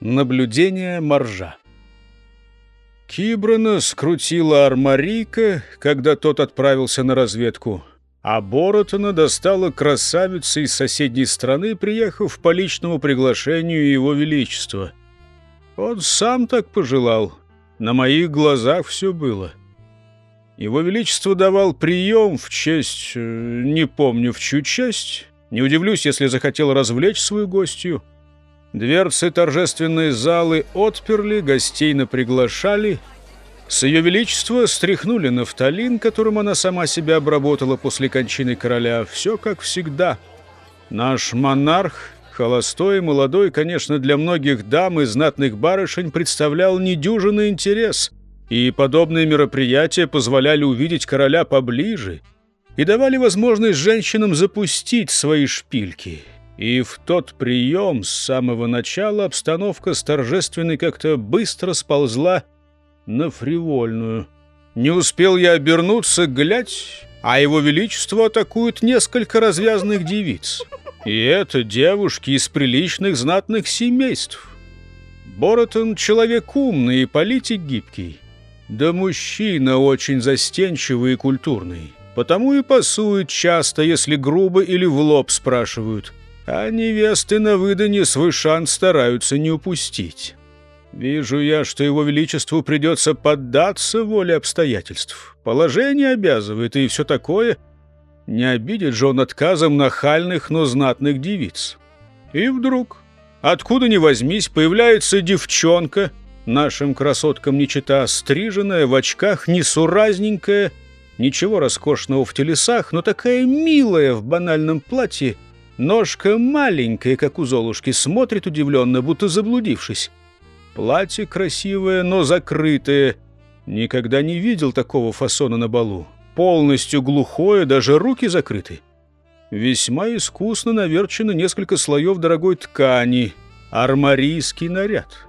Наблюдение моржа. Кибрана скрутила армарийка, когда тот отправился на разведку, а Боротона достала красавица из соседней страны, приехав по личному приглашению Его Величества. Он сам так пожелал. На моих глазах все было. Его Величество давал прием в честь... Э, не помню, в чью честь. Не удивлюсь, если захотел развлечь свою гостью. Дверцы торжественной залы отперли, гостей наприглашали. С ее величества стряхнули нафталин, которым она сама себя обработала после кончины короля. Все как всегда. Наш монарх, холостой молодой, конечно, для многих дам и знатных барышень представлял недюжинный интерес, и подобные мероприятия позволяли увидеть короля поближе и давали возможность женщинам запустить свои шпильки – и в тот прием с самого начала обстановка с торжественной как-то быстро сползла на фривольную. Не успел я обернуться, глядь, а его величество атакует несколько развязных девиц. И это девушки из приличных знатных семейств. Боротон — человек умный и политик гибкий. Да мужчина очень застенчивый и культурный. Потому и пасует часто, если грубо или в лоб спрашивают — а невесты на выданье свой шанс стараются не упустить. Вижу я, что его величеству придется поддаться воле обстоятельств. Положение обязывает и все такое. Не обидит же он отказом нахальных, но знатных девиц. И вдруг, откуда ни возьмись, появляется девчонка, нашим красоткам не чита, стриженная, в очках, несуразненькая, ничего роскошного в телесах, но такая милая в банальном платье — Ножка маленькая, как у Золушки, смотрит удивленно, будто заблудившись. Платье красивое, но закрытое. Никогда не видел такого фасона на балу. Полностью глухое, даже руки закрыты. Весьма искусно наверчено несколько слоев дорогой ткани. Армарийский наряд.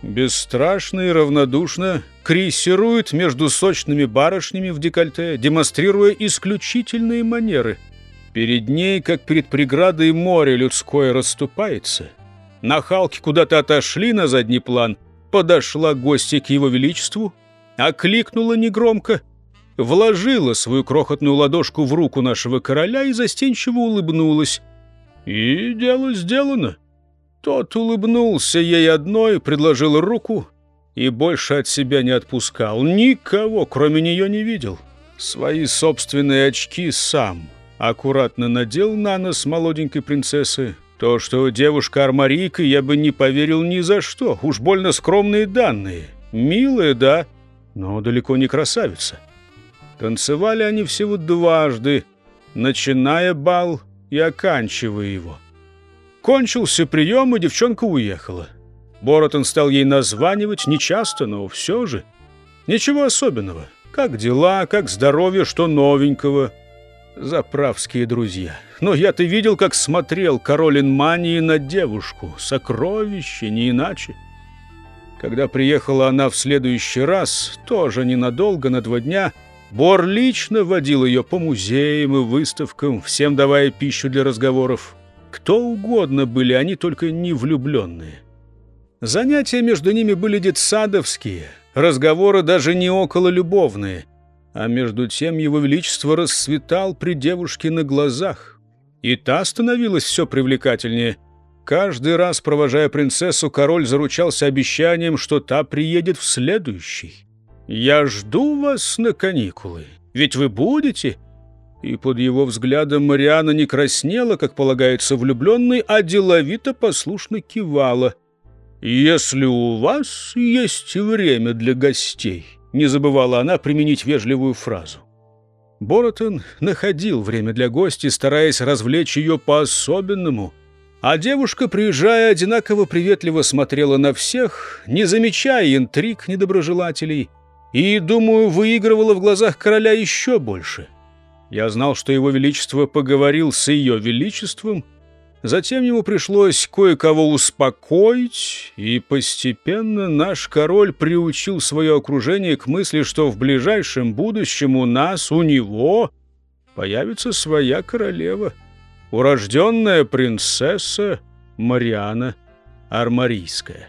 Бесстрашно и равнодушно крейсирует между сочными барышнями в декольте, демонстрируя исключительные манеры – Перед ней, как перед преградой море людское расступается. Нахалки куда-то отошли на задний план. Подошла гостья к его величеству, окликнула негромко, вложила свою крохотную ладошку в руку нашего короля и застенчиво улыбнулась. И дело сделано. Тот улыбнулся ей одной, предложил руку и больше от себя не отпускал. Никого, кроме нее, не видел. Свои собственные очки сам аккуратно надел на нос молоденькой принцессы. То, что девушка армарийка, я бы не поверил ни за что. Уж больно скромные данные. Милая, да, но далеко не красавица. Танцевали они всего дважды, начиная бал и оканчивая его. Кончился прием, и девчонка уехала. Боротон стал ей названивать, нечасто, но все же. Ничего особенного. Как дела, как здоровье, что новенького. Заправские друзья. Но я-то видел, как смотрел король Инмании на девушку. Сокровище, не иначе. Когда приехала она в следующий раз, тоже ненадолго, на два дня, Бор лично водил ее по музеям и выставкам, всем давая пищу для разговоров. Кто угодно были, они только не влюбленные. Занятия между ними были детсадовские, разговоры даже не окололюбовные. А между тем его величество расцветал при девушке на глазах. И та становилась все привлекательнее. Каждый раз, провожая принцессу, король заручался обещанием, что та приедет в следующий. «Я жду вас на каникулы, ведь вы будете...» И под его взглядом Мариана не краснела, как полагается влюбленной, а деловито послушно кивала. «Если у вас есть время для гостей...» Не забывала она применить вежливую фразу. Боротон находил время для гостей, стараясь развлечь ее по-особенному. А девушка, приезжая, одинаково приветливо смотрела на всех, не замечая интриг недоброжелателей, и, думаю, выигрывала в глазах короля еще больше. Я знал, что его величество поговорил с ее величеством, Затем ему пришлось кое-кого успокоить, и постепенно наш король приучил свое окружение к мысли, что в ближайшем будущем у нас, у него, появится своя королева, урожденная принцесса Мариана Армарийская.